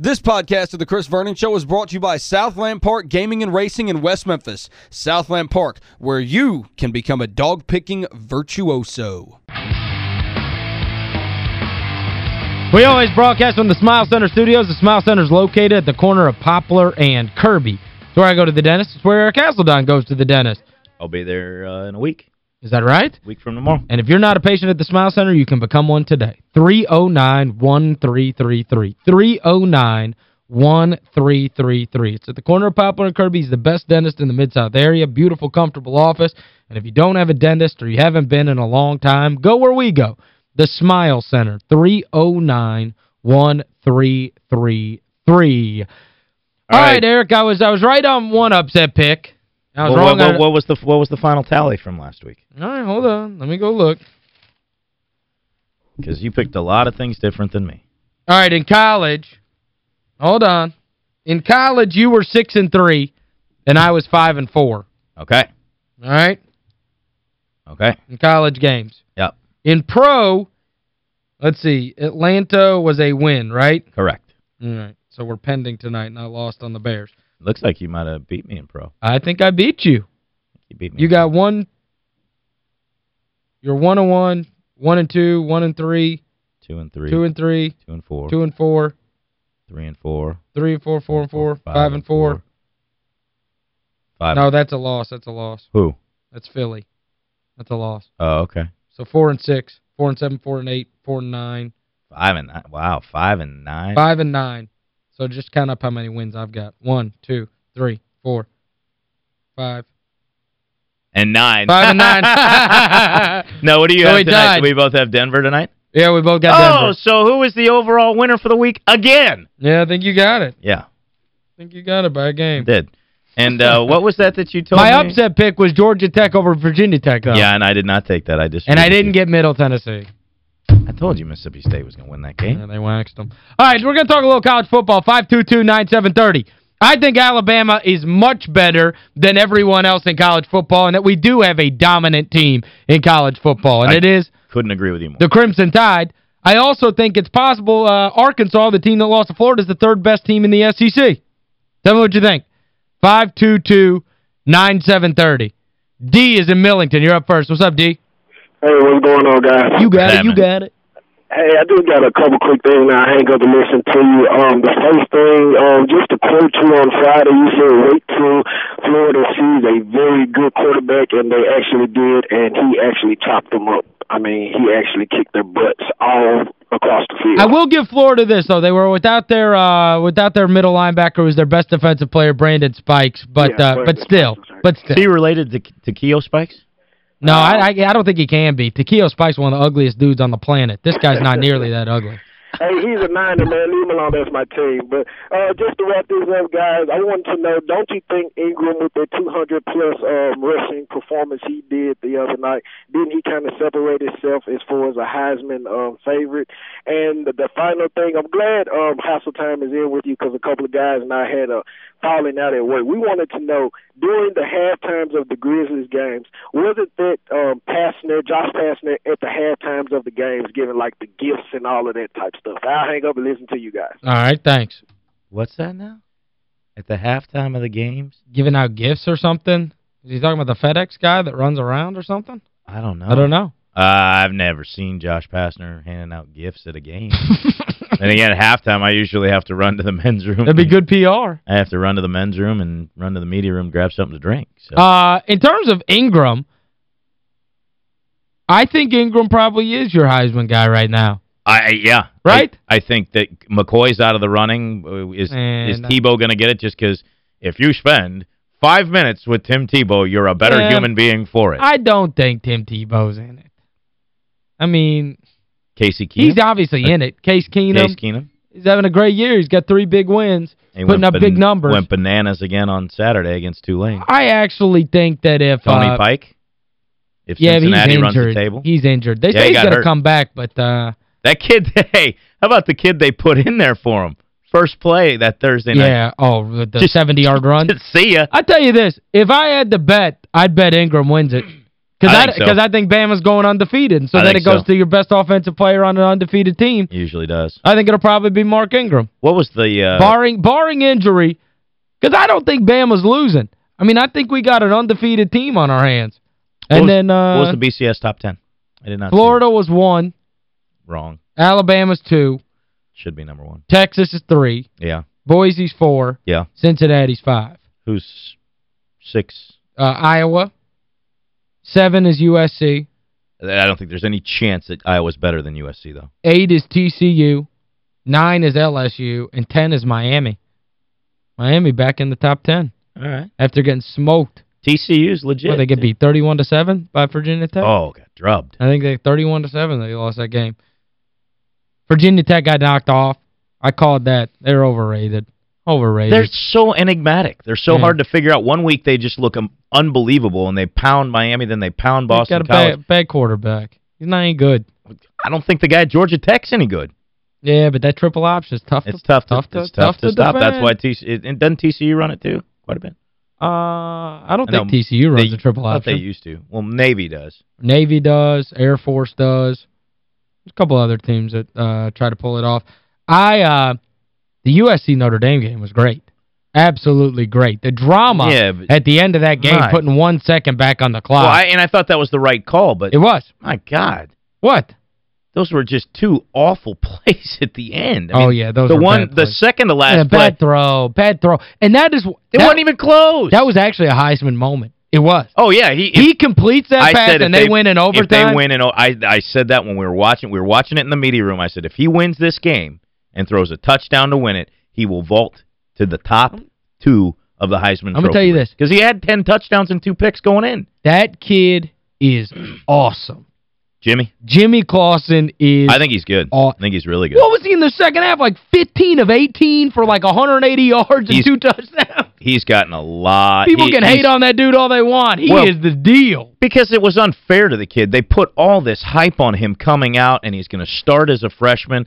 This podcast of the Chris Vernon Show is brought to you by Southland Park Gaming and Racing in West Memphis. Southland Park, where you can become a dog-picking virtuoso. We always broadcast from the Smile Center studios. The Smile Center is located at the corner of Poplar and Kirby. It's where I go to the dentist. It's where Eric Hasseltine goes to the dentist. I'll be there uh, in a week. Is that right? Week from tomorrow. And if you're not a patient at the Smile Center, you can become one today. 309-1333. 309-1333. It's at the corner of Poplar and Kirby. He's the best dentist in the Mid-South area. Beautiful, comfortable office. And if you don't have a dentist or you haven't been in a long time, go where we go. The Smile Center. 309-1333. All right, Eric, I was I was right on one upset pick. I was well, wrong what, what, what, was the what was the final tally from last week? All right, hold on. Let me go look. Because you picked a lot of things different than me. All right, in college, hold on. In college, you were 6 and three, and I was 5 and four. Okay. All right? Okay. In college games. Yep. In pro, let's see, Atlanta was a win, right? Correct. All right. So we're pending tonight, and I lost on the Bears. Looks like you might have beat me in pro. I think I beat you. You beat me. You got one You're 1 and 1, 1 and 2, 1 and 3, 2 and 3. 2 and 3, 2 and 4. 2 and 4, 3 and 4. 3 and 4, 4 and 4, 5 and 4. 5. No, that's a loss. That's a loss. Who? That's Philly. That's a loss. Oh, okay. So 4 and 6, 4 and 7, 4 and 8, 4 and 9. 5 and 9. Wow, 5 and 9. 5 and 9. So just count up how many wins I've got. One, two, three, four, five. And 9. 5 and 9. no, what do you So have we tonight? Do we both have Denver tonight? Yeah, we both got Oh, Denver. so who is the overall winner for the week again? Yeah, I think you got it. Yeah, I think you got it by a game. did. And uh, what was that that you told My me? My upset pick was Georgia Tech over Virginia Tech, though. Yeah, and I did not take that. I just And I didn't get Middle Tennessee. I told you Mississippi State was going to win that game. Yeah, they waxed them. All right, we're going to talk a little college football. 522-9730. I think Alabama is much better than everyone else in college football and that we do have a dominant team in college football. And I it is Couldn't agree with you more. the Crimson Tide. I also think it's possible uh, Arkansas, the team that lost to Florida, is the third best team in the SEC. Tell me what you think. 522-9730. D is in Millington. You're up first. What's up, D? Hey, what's going on, guys? You got it. Damn You got it. Hey, I just got a couple quick things now. I ain't going to listen to you. Um, the first thing, um, just to quote you on Friday, you said wait till Florida sees a very good quarterback, and they actually did, and he actually chopped them up. I mean, he actually kicked their butts all across the field. I will give Florida this, though. They were without their uh, without their middle linebacker, who was their best defensive player, Brandon Spikes. But Yeah, uh, but still, Spikes was but Is still. he related to, to Keo Spikes? No, I, I I don't think he can be. Takeo Spikes one of the ugliest dudes on the planet. This guy's not nearly that ugly. Hey, he's a niner, man. Leave him alone. That's my team. But uh, just to wrap this up, guys, I want to know, don't you think Ingram with the 200-plus um, rushing performance he did the other night, didn't he kind of separate himself as far as a Heisman um, favorite? And the, the final thing, I'm glad um, Hasseltine is in with you because a couple of guys and I had a falling out at work. We wanted to know, during the half times of the Grizzlies games, was it that um, Pastner, Josh Pastner, at the half times of the games giving like the gifts and all of that type stuff? I'll hang up and listen to you guys. All right, thanks. What's that now? At the halftime of the games? Giving out gifts or something? Is he talking about the FedEx guy that runs around or something? I don't know. I don't know. Uh, I've never seen Josh Pastner handing out gifts at a game. and again, at halftime, I usually have to run to the men's room. That'd be good PR. I have to run to the men's room and run to the media room, grab something to drink. So Uh, in terms of Ingram, I think Ingram probably is your Heisman guy right now. I yeah. Right? I, I think that McCoy's out of the running. Uh, Is And- is Tebow going to get it just because if you spend five minutes with Tim Tebow, you're a better Yeah. human being for it. I don't think Tim Tebow's in it. I mean, Casey Keenum? he's obviously in it. Case Keenum, Case Keenum. he's having a great year. He's got three big wins, He putting up big numbers. Went bananas again on Saturday against Tulane. I actually think that if Tony uh, Pike? If yeah, but he's Cincinnati runs the injured. table? He's injured. They Yeah, say he he's going to come back, but uh, That kid, hey, how about the kid they put in there for him? First play that Thursday night. yeah, oh, the- the 70-yard run. See ya. I tell you this, if I had to bet, I'd bet Ingram wins it. Because I I, think so. I think Bama's going undefeated. So I then it goes so. to your best offensive player on an undefeated team. Usually does. I think it'll probably be Mark Ingram. What was the uh barring barring injury, because I don't think Bama's losing. I mean, I think we got an undefeated team on our hands. what And was- then uh, what was the BCS top 10? I did not Florida was one, wrong. Alabama's two, Should be number 1. Texas is three, Yeah. Boise's four, Yeah. Cincinnati's five. Who's 6? Uh, Iowa, seven is USC, I don't think there's any chance that Iowa's better than USC though. eight is TCU, nine is LSU, and 10 is Miami. Miami back in the top 10 All right. after getting smoked. TCU's legit. Well, they get beat 31 to 7 by Virginia Tech. Oh, got drubbed. I think they 31 to 7 they lost that game. Virginia Tech got knocked off. I called that. They're overrated. Overrated. They're so enigmatic. They're so Yeah. hard to figure out. One week they just look unbelievable and they pound Miami, then they pound Boston got a bad, bad quarterback. He's not any good. I don't think the guy at Georgia Tech's any good. Yeah, but that triple option is tough. It's to, tough to, tough to, it's tough, to, to stop. That's why TC it, and doesn't TCU run it too? Quite a bit. Uh, I don't I think TCU runs They- a triple I they used to. Well, Navy does. Navy does. Air Force does. There's a couple other teams that uh, try to pull it off. I uh, The USC Notre Dame game was great. Absolutely great. The drama Yeah, but- at the end of that game, Right. putting one second back on the clock. Well, I, and I thought that was the right call, but it was. my God, What? those were just two awful plays at the end. I oh, yeah, those the were one, the second to last Yeah, play, bad throw, bad throw. And that is it that, wasn't even close. that was actually a Heisman moment. It was. oh yeah, he He completes that I pass and they, win in overtime. If they win in I said that when we were watching we were watching it in the media room. I said if he wins this game and throws a touchdown to win it, he will vault to the top um, 2 of the Heisman I'm gonna tell you this. Cuz he had 10 touchdowns and 2 picks going in. That kid is awesome. Jimmy, Jimmy Clausen is I think he's good. aw- I think he's really good. What was he in the second half? Like 15 of 18 for like 180 yards and two touchdowns. He's gotten a lot. People he- can hate on that dude all they want. He Well- is the deal. because it was unfair to the kid. They put all this hype on him coming out and he's going to start as a freshman.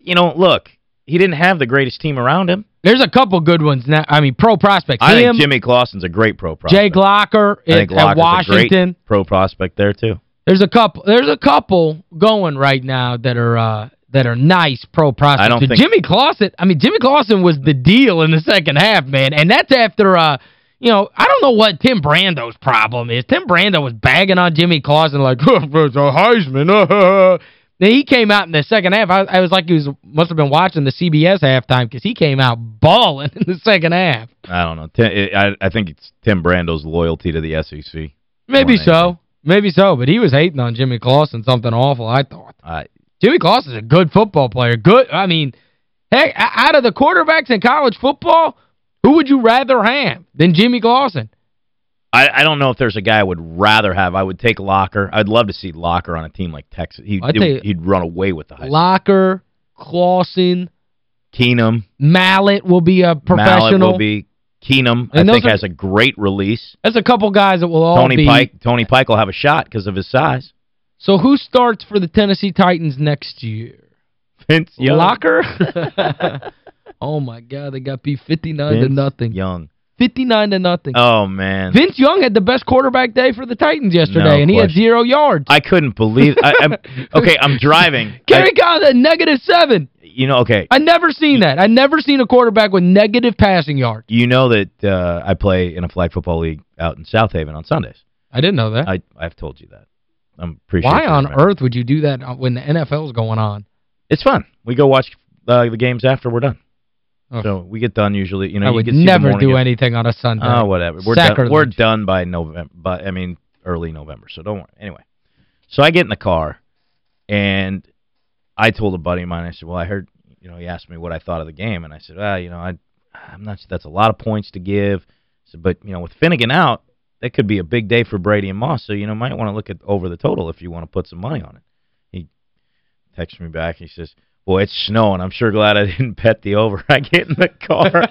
You know, look, he didn't have the greatest team around him. There's a couple good ones now. I mean, pro prospects. I Him, think Jimmy Clausen's a great pro prospect. Jake Locker I think at, at Washington. pro prospect there too. There's a couple there's a couple going right now that are uh that are nice pro prospects. I don't think- Jimmy Clausen, I mean Jimmy Clausen was the deal in the second half, man. And that's after uh you know, I don't know what Tim Brando's problem is. Tim Brando was bagging on Jimmy Clausen like, oh, it's a Heisman. then he came out in the second half. I, I was like he was must have been watching the CBS halftime because he came out balling in the second half. I don't know. Tim, I I think it's Tim Brando's loyalty to the SEC. Maybe so. Maybe so. But he was hating on Jimmy Clausen, something awful, I thought. I Jimmy Clausen's a good football player. Good. I mean, heck, out of the quarterbacks in college football, who would you rather have than Jimmy Clausen? I, I don't know if there's a guy I would rather have. I would take Locker. I'd love to see Locker on a team like Texas. He, I'd he'd run away with the Heisman. Locker, Clausen, Keenum, Mallett will be a professional. Mallett will be. Keenum, And I think, are- has a great release. There's a couple guys that will all Tony be. Pike Tony Pike will have a shot because of his size. So who starts for the Tennessee Titans next year? Vince Young. Locker? oh, my God. They got beat 59 to nothing. Young. 59 to nothing. Oh, man. Vince Young had the best quarterback day for the Titans yesterday, No and he had zero yards. I couldn't believe I, I'm Okay, I'm driving. Kerry I- Collins had negative seven. you know, okay. I never seen that. I never seen a quarterback with negative passing yards. You know that uh, I play in a flag football league out in South Haven on Sundays. I didn't know that. I I've told you that. I'm pretty sure. Why you on remember. earth would you do that when the NFL's going on? It's fun. We go watch uh, the games after we're done. Oh. So we get done usually, you know, I you would get to see the never do anything on a Sunday. Oh, whatever. We're done, we're done by November, but I mean early November. So don't worry. Anyway, so I get in the car, and I told a buddy of mine. I said, "Well, I heard, you know, he asked me what I thought of the game, and I said, ah, you know, I, I'm not. sure That's a lot of points to give. I said, but you know, with Finnegan out, that could be a big day for Brady and Moss. So you know, might want to look at over the total if you want to put some money on it." He texts me back. He says. Boy, it's snowing. I'm sure glad I didn't bet the over. I get in the car.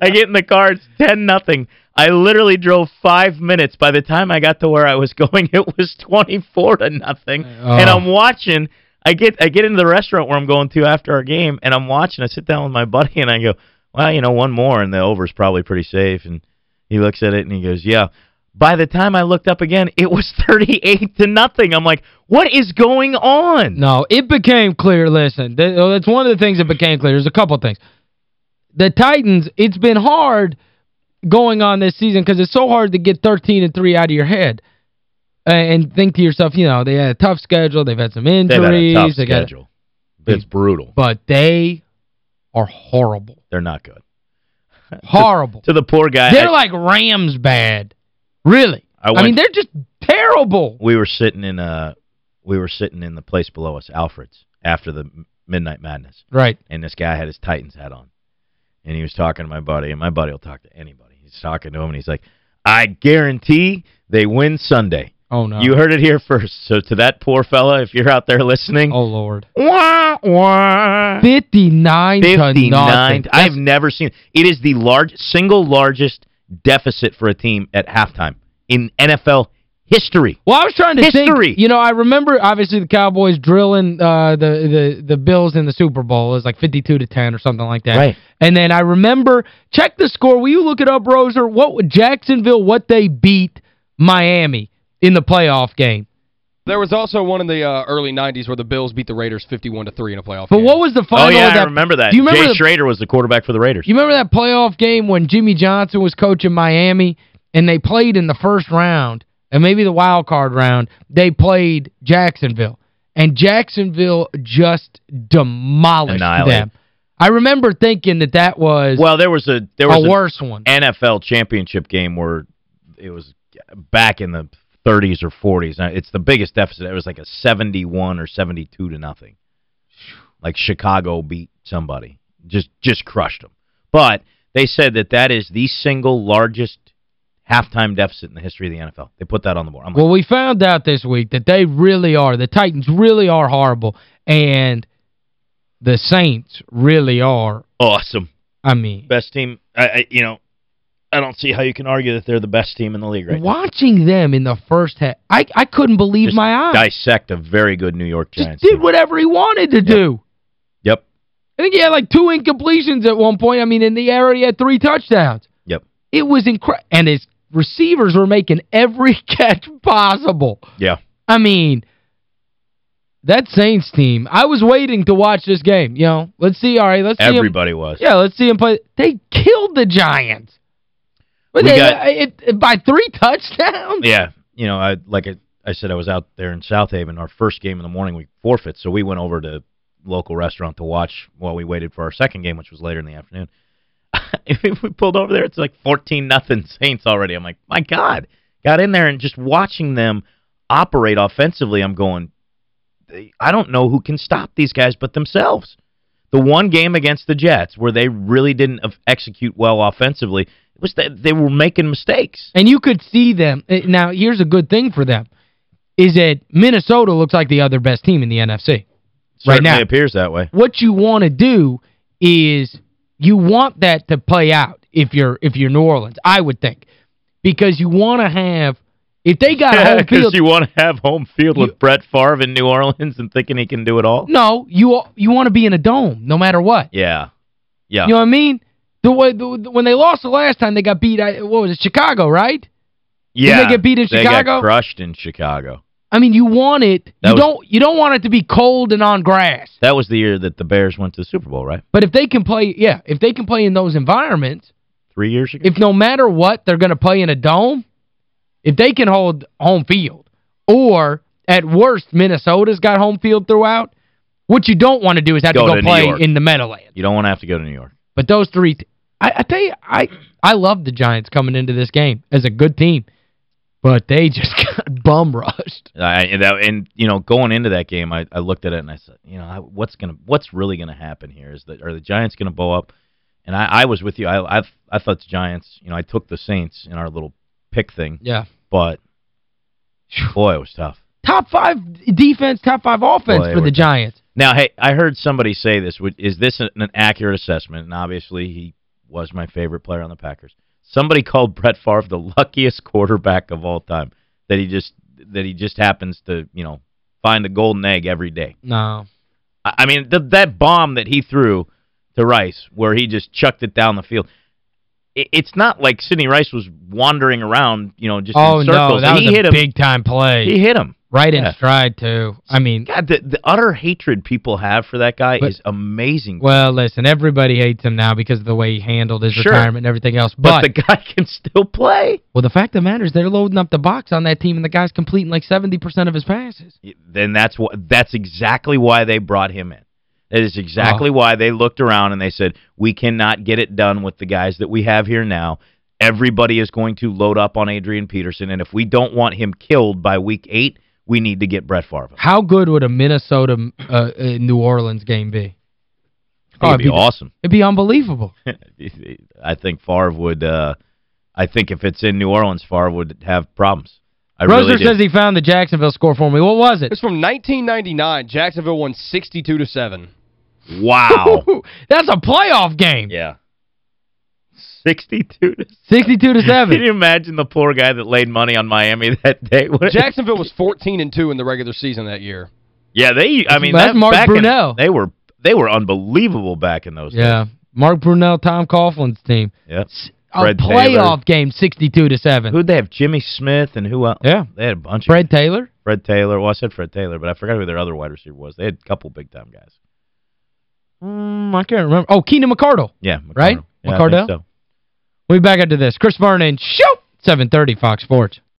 I get in the car. It's 10 nothing. I literally drove five minutes. By the time I got to where I was going, it was 24 to nothing. And Oh. I'm watching. I get I get into the restaurant where I'm going to after our game, and I'm watching. I sit down with my buddy, and I go, well, you know, one more, and the over's probably pretty safe. And he looks at it, and he goes, yeah, By the time I looked up again, it was 38 to nothing. I'm like, what is going on? No, it became clear, listen, oh, that's one of the things that became clear. There's a couple things. The Titans, it's been hard going on this season because it's so hard to get 13 and 3 out of your head and think to yourself, you know, they had a tough schedule, they've had some injuries. They've had a tough they schedule. Got, it's brutal. But they are horrible. They're not good. Horrible. to, to, the poor guy. They're I, like Rams bad. Really. I, I mean, they're just terrible. We were sitting in uh we were sitting in the place below us, Alfred's, after the Midnight Madness. Right. And this guy had his Titans hat on. And he was talking to my buddy, and my buddy will talk to anybody. He's talking to him, and he's like, I guarantee they win Sunday. Oh, no. You heard it here first. So to that poor fella, if you're out there listening. Oh, Lord. Wah, wah. 59, 59 I've never seen it. is the large single largest deficit for a team at halftime in NFL history. Well, I was trying to history. think, you know, I remember obviously the Cowboys drilling uh, the, the the Bills in the Super Bowl. It was like 52 to 10 or something like that. Right. And then I remember, check the score. Will you look it up, Roser? What would Jacksonville, what they beat Miami in the playoff game. There was also one in the uh, early 90s where the Bills beat the Raiders 51 to 3 in a playoff but game. what was the final Oh, yeah, that, I remember that. Do you remember Jay the, Schroeder was the quarterback for the Raiders. You remember that playoff game when Jimmy Johnson was coaching Miami and they played in the first round and maybe the wild card round, they played Jacksonville. And Jacksonville just demolished Annihilate. them. I remember thinking that that was Well, there was a there was a worse one. NFL championship game where it was back in the 30s or 40s. Uh, it's the biggest deficit. It was like a 71 or 72 to nothing. Like Chicago beat somebody. Just just crushed them. But they said that that is the single largest halftime deficit in the history of the NFL. They put that on the board. well, we found out this week that they really are. The Titans really are horrible. And the Saints really are. Awesome. I mean. Best team. I, I You know, I don't see how you can argue that they're the best team in the league right Watching now. them in the first half, I I couldn't believe Just my eyes. dissect a very good New York Giants Just did whatever he wanted to yep. do. Yep. I think he had like two incompletions at one point. I mean, in the air, he had three touchdowns. Yep. It was incredible. And his receivers were making every catch possible. Yeah. I mean, that Saints team, I was waiting to watch this game. You know, let's see. All right, let's see Everybody was. Yeah, let's see him play. They killed the Giants. But they, got, uh, it, it, by three touchdowns? Yeah. You know, I like I, I said, I was out there in South Haven. Our first game in the morning, we forfeit, so we went over to local restaurant to watch while we waited for our second game, which was later in the afternoon. we pulled over there, it's like 14 nothing Saints already. I'm like, my God. Got in there and just watching them operate offensively, I'm going, I don't know who can stop these guys but themselves. The one game against the Jets where they really didn't execute well offensively was that they were making mistakes. And you could see them. Eh, now, here's a good thing for them, is that Minnesota looks like the other best team in the NFC. Certainly right now. appears that way. What you want to do is you want that to play out if you're if you're New Orleans, I would think. Because you want to have if they got home field... you want to have home field with you, Brett Favre in New Orleans and thinking he can do it all? No, you you want to be in a dome no matter what. Yeah. Yeah. You know what I mean? The way the, when they lost the last time they got beat what was it Chicago, right? Yeah. Did they get beat in Chicago? They got crushed in Chicago. I mean, you want it. That you was, don't you don't want it to be cold and on grass. That was the year that the Bears went to the Super Bowl, right? But if they can play, yeah, if they can play in those environments. Three years ago? If no matter what, they're going to play in a dome, if they can hold home field, or at worst, Minnesota's got home field throughout, what you don't want to do is have go to go to play in the Meadowlands. You don't want to have to go to New York. But those three, I, I tell you, I, I love the Giants coming into this game as a good team. But they just got bum rushed. I, and, and you know, going into that game, I, I looked at it and I said, you know, what's going to what's really going to happen here is that are the Giants going to bow up? And I, I was with you. I I I thought the Giants, you know, I took the Saints in our little pick thing. Yeah. But boy, it was tough. Top 5 defense, top 5 offense boy, for the Giants. Now, hey, I heard somebody say this. Is this an accurate assessment? And obviously, he was my favorite player on the Packers. Somebody called Brett Favre the luckiest quarterback of all time. That he just that he just happens to, you know, find the golden egg every day. No. I, I mean, the, that bomb that he threw to Rice where he just chucked it down the field, it's not like Sidney Rice was wandering around, you know, just oh, in circles. no, that he was hit a big-time play. He hit him. Right in Yeah. stride, too. I mean, God, the, the utter hatred people have for that guy But- is amazing. well, listen, everybody hates him now because of the way he handled his Sure. retirement and everything else. but, But, the guy can still play. well, the fact of the matter is they're loading up the box on that team, and the guy's completing like 70% of his passes. Then that's what that's exactly why they brought him in. That is exactly Oh. why they looked around and they said, we cannot get it done with the guys that we have here now. Everybody is going to load up on Adrian Peterson, and if we don't want him killed by week eight, we need to get Brett Favre. How good would a Minnesota uh, uh, New Orleans game be? Oh, it'd it'd be be- awesome. It'd be unbelievable. I think Favre would uh I think if it's in New Orleans, Favre would have problems. I Roser really says he found the Jacksonville score for me. What was it? It's from 1999. Jacksonville won 62 to 7. Wow. That's a playoff game. yeah. 62 to 62 to 7. Can you imagine the poor guy that laid money on Miami that day? Jacksonville was 14 and 2 in the regular season that year. Yeah, they I mean That's that Mark back in- Brunell. they were they were unbelievable back in those days. Yeah. Mark Brunell, Tom Coughlin's team. Yeah. A Fred playoff game, 62 to 7. Who'd they have? Jimmy Smith and who else? Yeah. They had a bunch of Fred Taylor? Fred Taylor. Well, I said Fred Taylor, but I forgot who their other wide receiver was. They had a couple big-time guys. Mm, I can't remember. Oh, Keenan McCardell. Yeah, Right? McCardell. Yeah, I think McCardell? so. Be back after this. Chris Vernon, shoot! 730 Fox Sports.